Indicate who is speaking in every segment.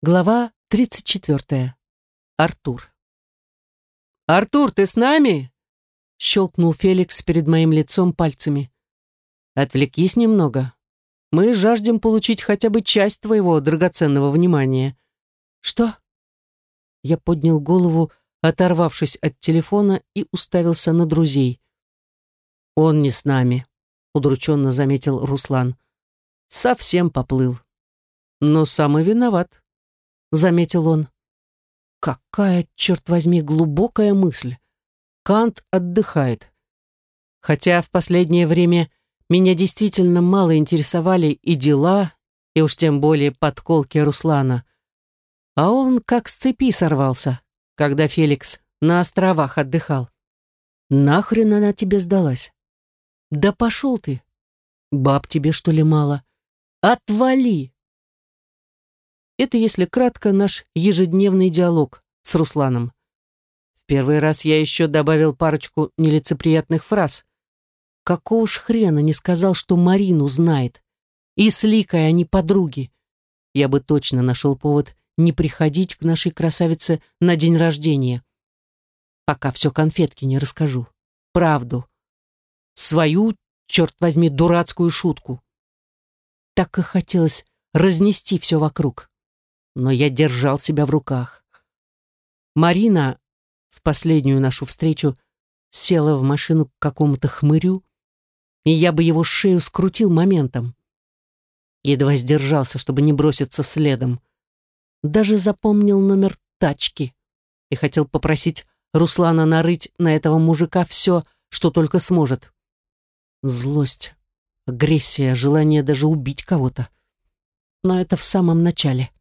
Speaker 1: Глава 34. Артур. «Артур, ты с нами?» Щелкнул Феликс перед моим лицом пальцами. «Отвлекись немного. Мы жаждем получить хотя бы часть твоего драгоценного внимания». «Что?» Я поднял голову, оторвавшись от телефона, и уставился на друзей. «Он не с нами», — удрученно заметил Руслан. «Совсем поплыл. Но сам и виноват» заметил он. Какая, черт возьми, глубокая мысль. Кант отдыхает. Хотя в последнее время меня действительно мало интересовали и дела, и уж тем более подколки Руслана. А он как с цепи сорвался, когда Феликс на островах отдыхал. Нахрен она тебе сдалась? Да пошел ты. Баб тебе, что ли, мало? Отвали! Это, если кратко, наш ежедневный диалог с Русланом. В первый раз я еще добавил парочку нелицеприятных фраз. Какого ж хрена не сказал, что Марину знает? И с Ликой они подруги. Я бы точно нашел повод не приходить к нашей красавице на день рождения. Пока все конфетки не расскажу. Правду. Свою, черт возьми, дурацкую шутку. Так и хотелось разнести все вокруг но я держал себя в руках. Марина в последнюю нашу встречу села в машину к какому-то хмырю, и я бы его шею скрутил моментом. Едва сдержался, чтобы не броситься следом. Даже запомнил номер тачки и хотел попросить Руслана нарыть на этого мужика все, что только сможет. Злость, агрессия, желание даже убить кого-то. Но это в самом начале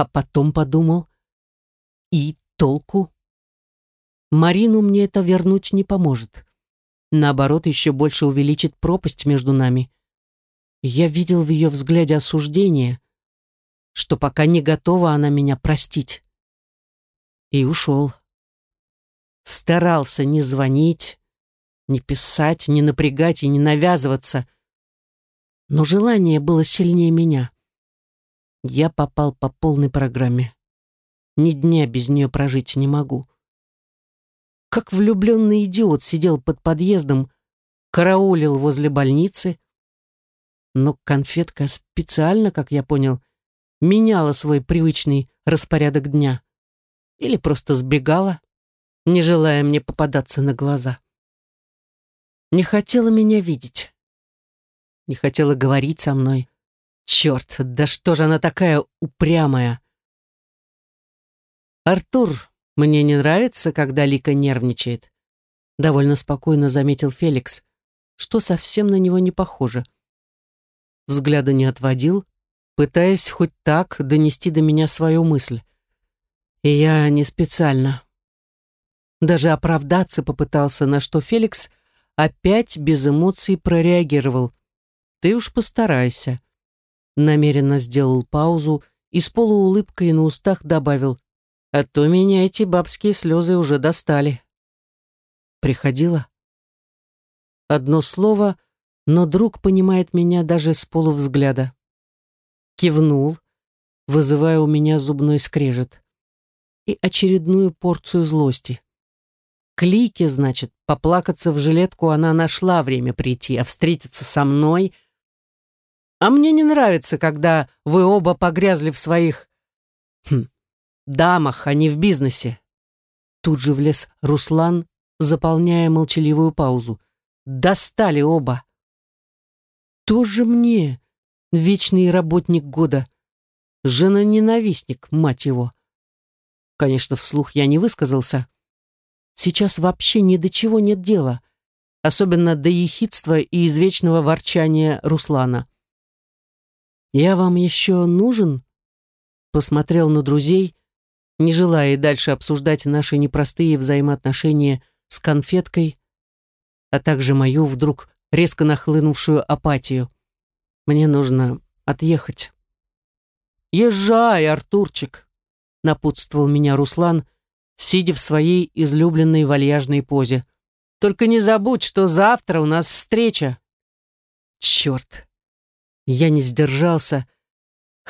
Speaker 1: а потом подумал, и толку? Марину мне это вернуть не поможет. Наоборот, еще больше увеличит пропасть между нами. Я видел в ее взгляде осуждение, что пока не готова она меня простить. И ушел. Старался не звонить, не писать, не напрягать и не навязываться. Но желание было сильнее меня. Я попал по полной программе. Ни дня без нее прожить не могу. Как влюбленный идиот сидел под подъездом, караулил возле больницы. Но конфетка специально, как я понял, меняла свой привычный распорядок дня. Или просто сбегала, не желая мне попадаться на глаза. Не хотела меня видеть. Не хотела говорить со мной. Черт, да что же она такая упрямая? Артур, мне не нравится, когда Лика нервничает. Довольно спокойно заметил Феликс, что совсем на него не похоже. Взгляда не отводил, пытаясь хоть так донести до меня свою мысль. И я не специально. Даже оправдаться попытался, на что Феликс опять без эмоций прореагировал. «Ты уж постарайся» намеренно сделал паузу и с полуулыбкой на устах добавил, «А то меня эти бабские слезы уже достали». Приходила? Одно слово, но друг понимает меня даже с полувзгляда. Кивнул, вызывая у меня зубной скрежет. И очередную порцию злости. Клики, значит, поплакаться в жилетку она нашла время прийти, а встретиться со мной — а мне не нравится, когда вы оба погрязли в своих... Хм, дамах, а не в бизнесе. Тут же влез Руслан, заполняя молчаливую паузу. Достали оба. Тоже мне, вечный работник года. Жена-ненавистник, мать его. Конечно, вслух я не высказался. Сейчас вообще ни до чего нет дела. Особенно до ехидства и извечного ворчания Руслана. «Я вам еще нужен?» Посмотрел на друзей, не желая дальше обсуждать наши непростые взаимоотношения с конфеткой, а также мою вдруг резко нахлынувшую апатию. Мне нужно отъехать. «Езжай, Артурчик!» — напутствовал меня Руслан, сидя в своей излюбленной вальяжной позе. «Только не забудь, что завтра у нас встреча!» «Черт! Я не сдержался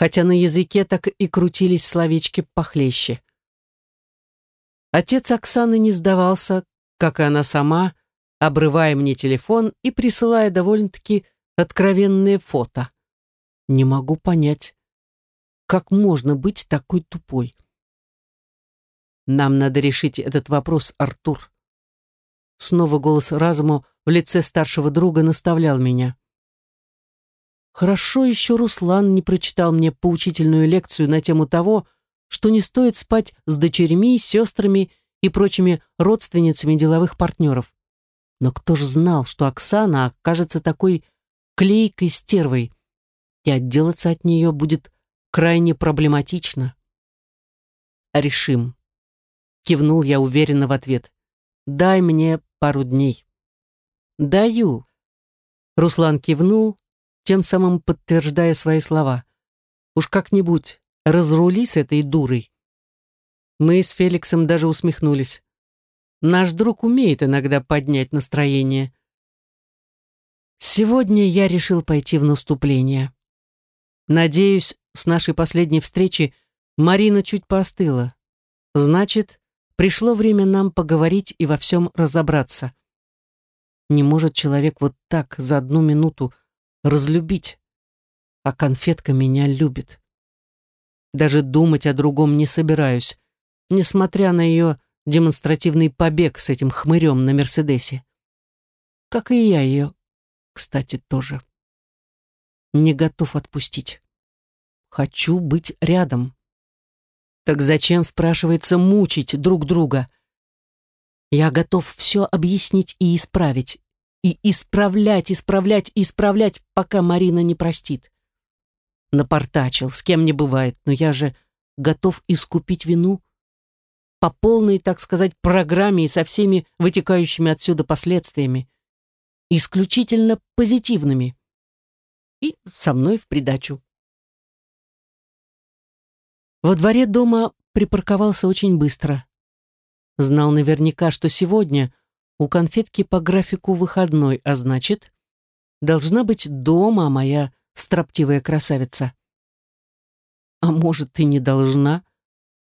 Speaker 1: хотя на языке так и крутились словечки похлеще. Отец Оксаны не сдавался, как и она сама, обрывая мне телефон и присылая довольно-таки откровенные фото. Не могу понять, как можно быть такой тупой. Нам надо решить этот вопрос, Артур. Снова голос разума в лице старшего друга наставлял меня. Хорошо еще Руслан не прочитал мне поучительную лекцию на тему того, что не стоит спать с дочерьми, сестрами и прочими родственницами деловых партнеров. Но кто же знал, что Оксана окажется такой клейкой стервой, и отделаться от нее будет крайне проблематично. «Решим», — кивнул я уверенно в ответ. «Дай мне пару дней». «Даю», — Руслан кивнул, тем самым подтверждая свои слова. «Уж как-нибудь разрули с этой дурой». Мы с Феликсом даже усмехнулись. Наш друг умеет иногда поднять настроение. Сегодня я решил пойти в наступление. Надеюсь, с нашей последней встречи Марина чуть поостыла. Значит, пришло время нам поговорить и во всем разобраться. Не может человек вот так за одну минуту разлюбить, а конфетка меня любит. Даже думать о другом не собираюсь, несмотря на ее демонстративный побег с этим хмырем на Мерседесе. Как и я ее, кстати, тоже. Не готов отпустить. Хочу быть рядом. Так зачем, спрашивается, мучить друг друга? Я готов все объяснить и исправить. И исправлять, исправлять, исправлять, пока Марина не простит. Напортачил, с кем не бывает, но я же готов искупить вину по полной, так сказать, программе и со всеми вытекающими отсюда последствиями. Исключительно позитивными. И со мной в придачу. Во дворе дома припарковался очень быстро. Знал наверняка, что сегодня у конфетки по графику выходной, а значит, должна быть дома моя строптивая красавица. А может, и не должна?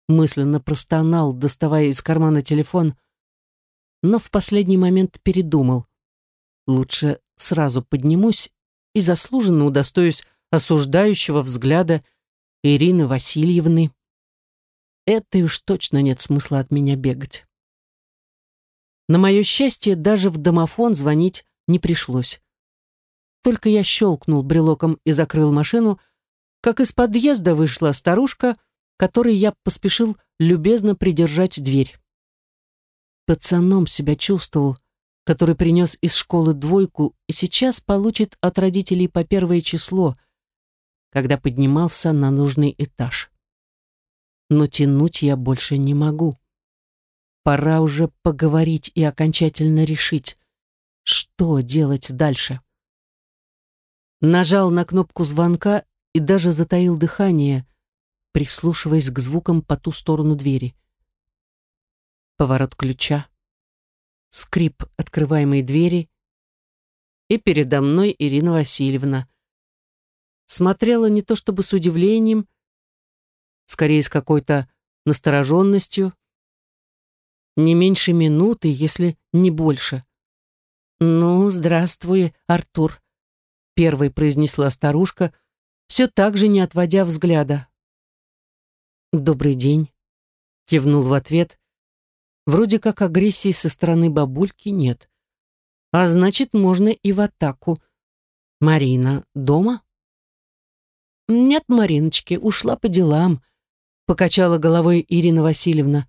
Speaker 1: мысленно простонал, доставая из кармана телефон, но в последний момент передумал. Лучше сразу поднимусь и заслуженно удостоюсь осуждающего взгляда Ирины Васильевны. Это уж точно нет смысла от меня бегать. На мое счастье, даже в домофон звонить не пришлось. Только я щелкнул брелоком и закрыл машину, как из подъезда вышла старушка — которой я поспешил любезно придержать дверь. Пацаном себя чувствовал, который принес из школы двойку и сейчас получит от родителей по первое число, когда поднимался на нужный этаж. Но тянуть я больше не могу. Пора уже поговорить и окончательно решить, что делать дальше. Нажал на кнопку звонка и даже затаил дыхание, прислушиваясь к звукам по ту сторону двери. Поворот ключа, скрип открываемой двери, и передо мной Ирина Васильевна. Смотрела не то чтобы с удивлением, скорее с какой-то настороженностью, не меньше минуты, если не больше. «Ну, здравствуй, Артур», — первой произнесла старушка, все так же не отводя взгляда. «Добрый день», — кивнул в ответ. Вроде как агрессии со стороны бабульки нет. А значит, можно и в атаку. «Марина дома?» «Нет, Мариночки, ушла по делам», — покачала головой Ирина Васильевна.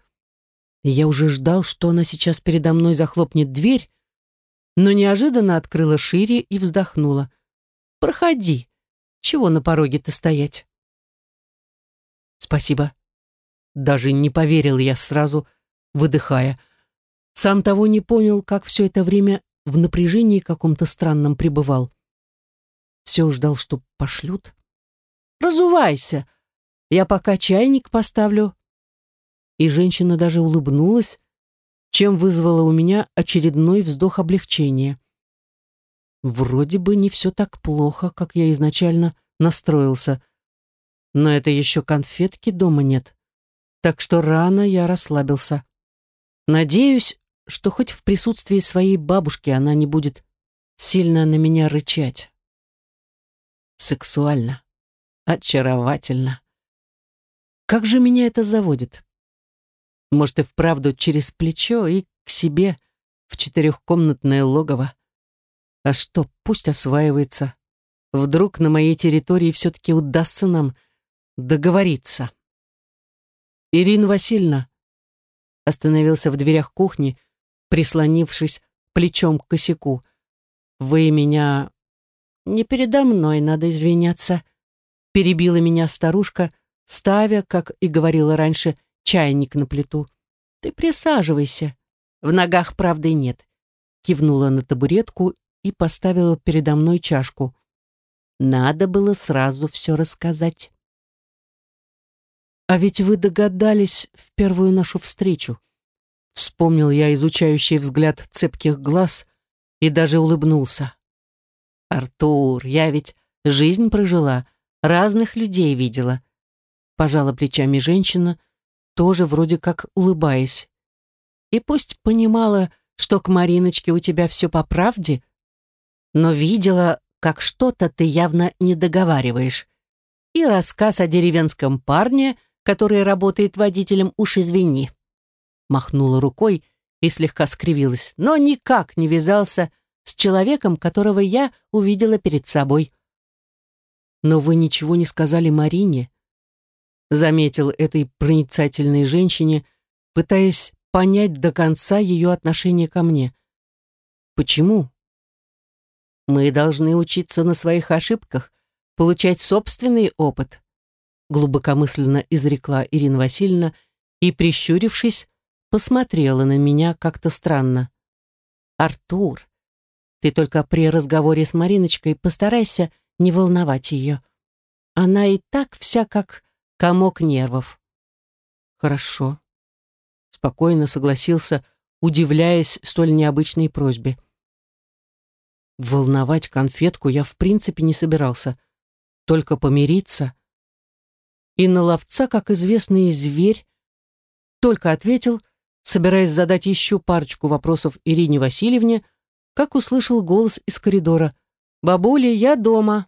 Speaker 1: Я уже ждал, что она сейчас передо мной захлопнет дверь, но неожиданно открыла шире и вздохнула. «Проходи. Чего на пороге-то стоять?» Спасибо. Даже не поверил я сразу, выдыхая. Сам того не понял, как все это время в напряжении каком-то странном пребывал. Все ждал, что пошлют. «Разувайся! Я пока чайник поставлю». И женщина даже улыбнулась, чем вызвала у меня очередной вздох облегчения. Вроде бы не все так плохо, как я изначально настроился. Но это еще конфетки дома нет. Так что рано я расслабился. Надеюсь, что хоть в присутствии своей бабушки она не будет сильно на меня рычать. Сексуально. Очаровательно. Как же меня это заводит? Может, и вправду через плечо и к себе в четырехкомнатное логово. А что, пусть осваивается. Вдруг на моей территории все-таки удастся нам договориться. Ирина Васильевна остановился в дверях кухни, прислонившись плечом к косяку. «Вы меня...» «Не передо мной надо извиняться», — перебила меня старушка, ставя, как и говорила раньше, чайник на плиту. «Ты присаживайся. В ногах правды нет», — кивнула на табуретку и поставила передо мной чашку. Надо было сразу все рассказать. «А ведь вы догадались в первую нашу встречу», Вспомнил я изучающий взгляд цепких глаз и даже улыбнулся. «Артур, я ведь жизнь прожила, разных людей видела», пожала плечами женщина, тоже вроде как улыбаясь. «И пусть понимала, что к Мариночке у тебя все по правде, но видела, как что-то ты явно не договариваешь. И рассказ о деревенском парне, который работает водителем, уж извини» махнула рукой и слегка скривилась, но никак не вязался с человеком, которого я увидела перед собой. «Но вы ничего не сказали Марине?» Заметил этой проницательной женщине, пытаясь понять до конца ее отношение ко мне. «Почему?» «Мы должны учиться на своих ошибках, получать собственный опыт», глубокомысленно изрекла Ирина Васильевна и, прищурившись, посмотрела на меня как-то странно. «Артур, ты только при разговоре с Мариночкой постарайся не волновать ее. Она и так вся как комок нервов». «Хорошо», — спокойно согласился, удивляясь столь необычной просьбе. Волновать конфетку я в принципе не собирался, только помириться. И на ловца, как известный зверь, только ответил — собираясь задать еще парочку вопросов Ирине Васильевне, как услышал голос из коридора. «Бабуля, я дома!»